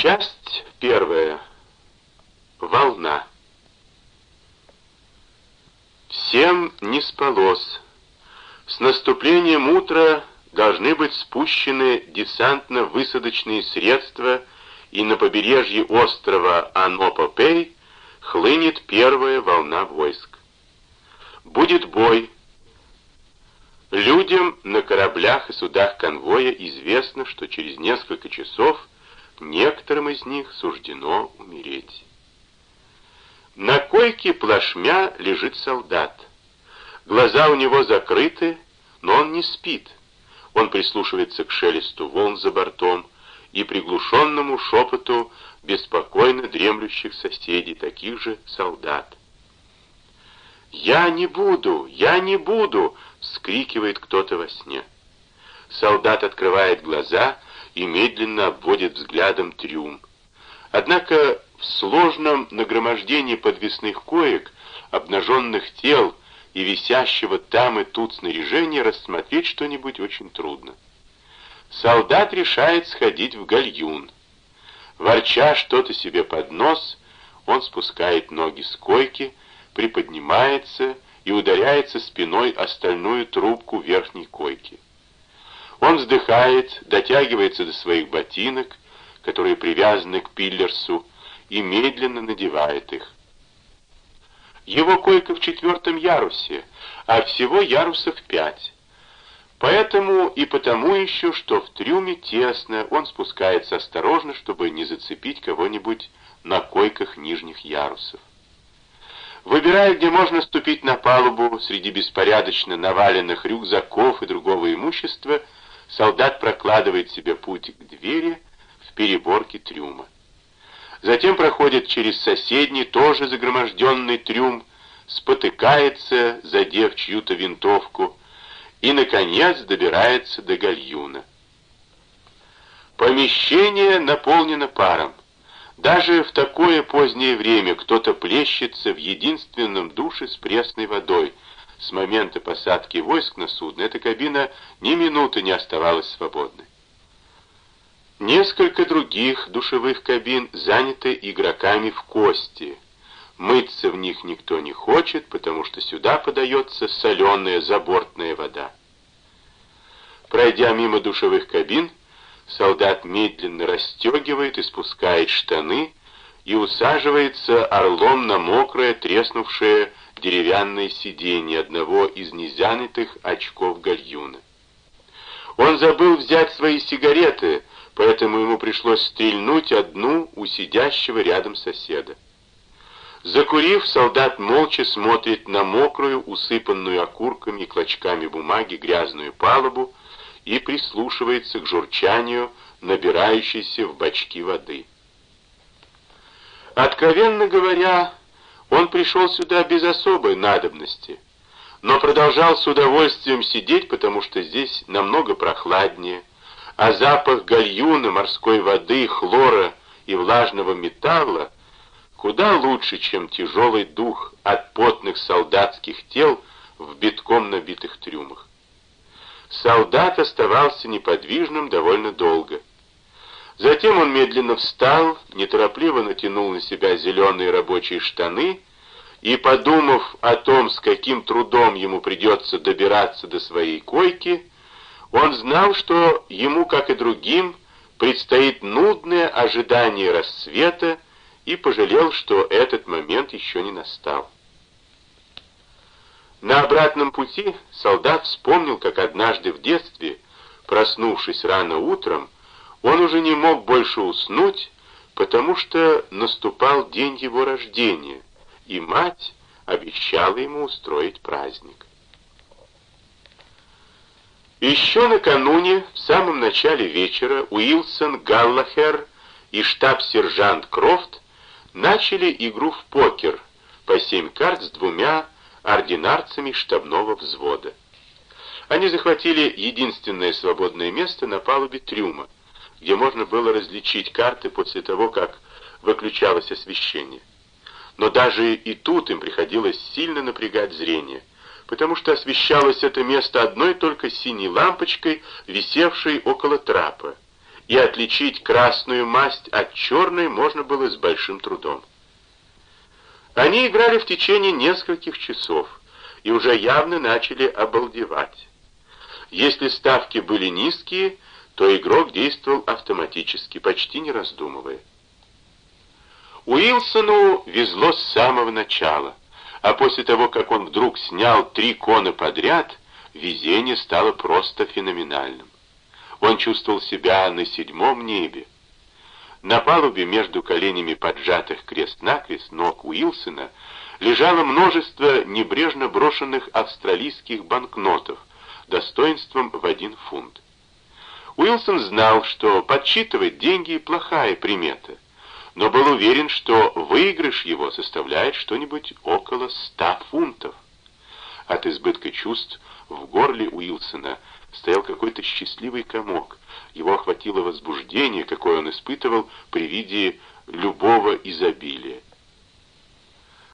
Часть первая. Волна. Всем не спалось. С наступлением утра должны быть спущены десантно-высадочные средства, и на побережье острова Анопопей хлынет первая волна войск. Будет бой. Людям на кораблях и судах конвоя известно, что через несколько часов некоторым из них суждено умереть. На койке плашмя лежит солдат. Глаза у него закрыты, но он не спит. Он прислушивается к шелесту волн за бортом и приглушенному шепоту беспокойно дремлющих соседей, таких же солдат. «Я не буду! Я не буду!» — вскрикивает кто-то во сне. Солдат открывает глаза и медленно обводит взглядом трюм. Однако в сложном нагромождении подвесных коек, обнаженных тел и висящего там и тут снаряжения рассмотреть что-нибудь очень трудно. Солдат решает сходить в гальюн. Ворча что-то себе под нос, он спускает ноги с койки, приподнимается и ударяется спиной о стальную трубку верхней койки. Он вздыхает, дотягивается до своих ботинок, которые привязаны к пиллерсу, и медленно надевает их. Его койка в четвертом ярусе, а всего ярусов пять. Поэтому и потому еще, что в трюме тесно, он спускается осторожно, чтобы не зацепить кого-нибудь на койках нижних ярусов. Выбирая, где можно ступить на палубу среди беспорядочно наваленных рюкзаков и другого имущества, солдат прокладывает себе путь к двери в переборке трюма. Затем проходит через соседний, тоже загроможденный трюм, спотыкается, задев чью-то винтовку, и, наконец, добирается до гальюна. Помещение наполнено паром. Даже в такое позднее время кто-то плещется в единственном душе с пресной водой. С момента посадки войск на судно эта кабина ни минуты не оставалась свободной. Несколько других душевых кабин заняты игроками в кости. Мыться в них никто не хочет, потому что сюда подается соленая забортная вода. Пройдя мимо душевых кабин, солдат медленно расстегивает и спускает штаны и усаживается орлом на мокрое, треснувшее деревянное сиденье одного из незанятых очков гальюна. Он забыл взять свои сигареты, поэтому ему пришлось стрельнуть одну у сидящего рядом соседа. Закурив, солдат молча смотрит на мокрую, усыпанную окурками и клочками бумаги грязную палубу и прислушивается к журчанию, набирающейся в бачки воды. Откровенно говоря, он пришел сюда без особой надобности, но продолжал с удовольствием сидеть, потому что здесь намного прохладнее, а запах гальюна, морской воды, хлора и влажного металла куда лучше, чем тяжелый дух от потных солдатских тел в битком набитых трюмах. Солдат оставался неподвижным довольно долго. Затем он медленно встал, неторопливо натянул на себя зеленые рабочие штаны и, подумав о том, с каким трудом ему придется добираться до своей койки, он знал, что ему, как и другим, предстоит нудное ожидание рассвета, и пожалел, что этот момент еще не настал. На обратном пути солдат вспомнил, как однажды в детстве, проснувшись рано утром, он уже не мог больше уснуть, потому что наступал день его рождения, и мать обещала ему устроить праздник. Еще накануне, в самом начале вечера, Уилсон Галлахер и штаб-сержант Крофт начали игру в покер по семь карт с двумя ординарцами штабного взвода. Они захватили единственное свободное место на палубе трюма, где можно было различить карты после того, как выключалось освещение. Но даже и тут им приходилось сильно напрягать зрение потому что освещалось это место одной только синей лампочкой, висевшей около трапа, и отличить красную масть от черной можно было с большим трудом. Они играли в течение нескольких часов и уже явно начали обалдевать. Если ставки были низкие, то игрок действовал автоматически, почти не раздумывая. Уилсону везло с самого начала, а после того, как он вдруг снял три кона подряд, везение стало просто феноменальным. Он чувствовал себя на седьмом небе. На палубе между коленями поджатых крест-накрест ног Уилсона лежало множество небрежно брошенных австралийских банкнотов достоинством в один фунт. Уилсон знал, что подсчитывать деньги – плохая примета, но был уверен, что выигрыш его составляет что-нибудь около ста фунтов. От избытка чувств в горле Уилсона стоял какой-то счастливый комок. Его охватило возбуждение, какое он испытывал при виде любого изобилия.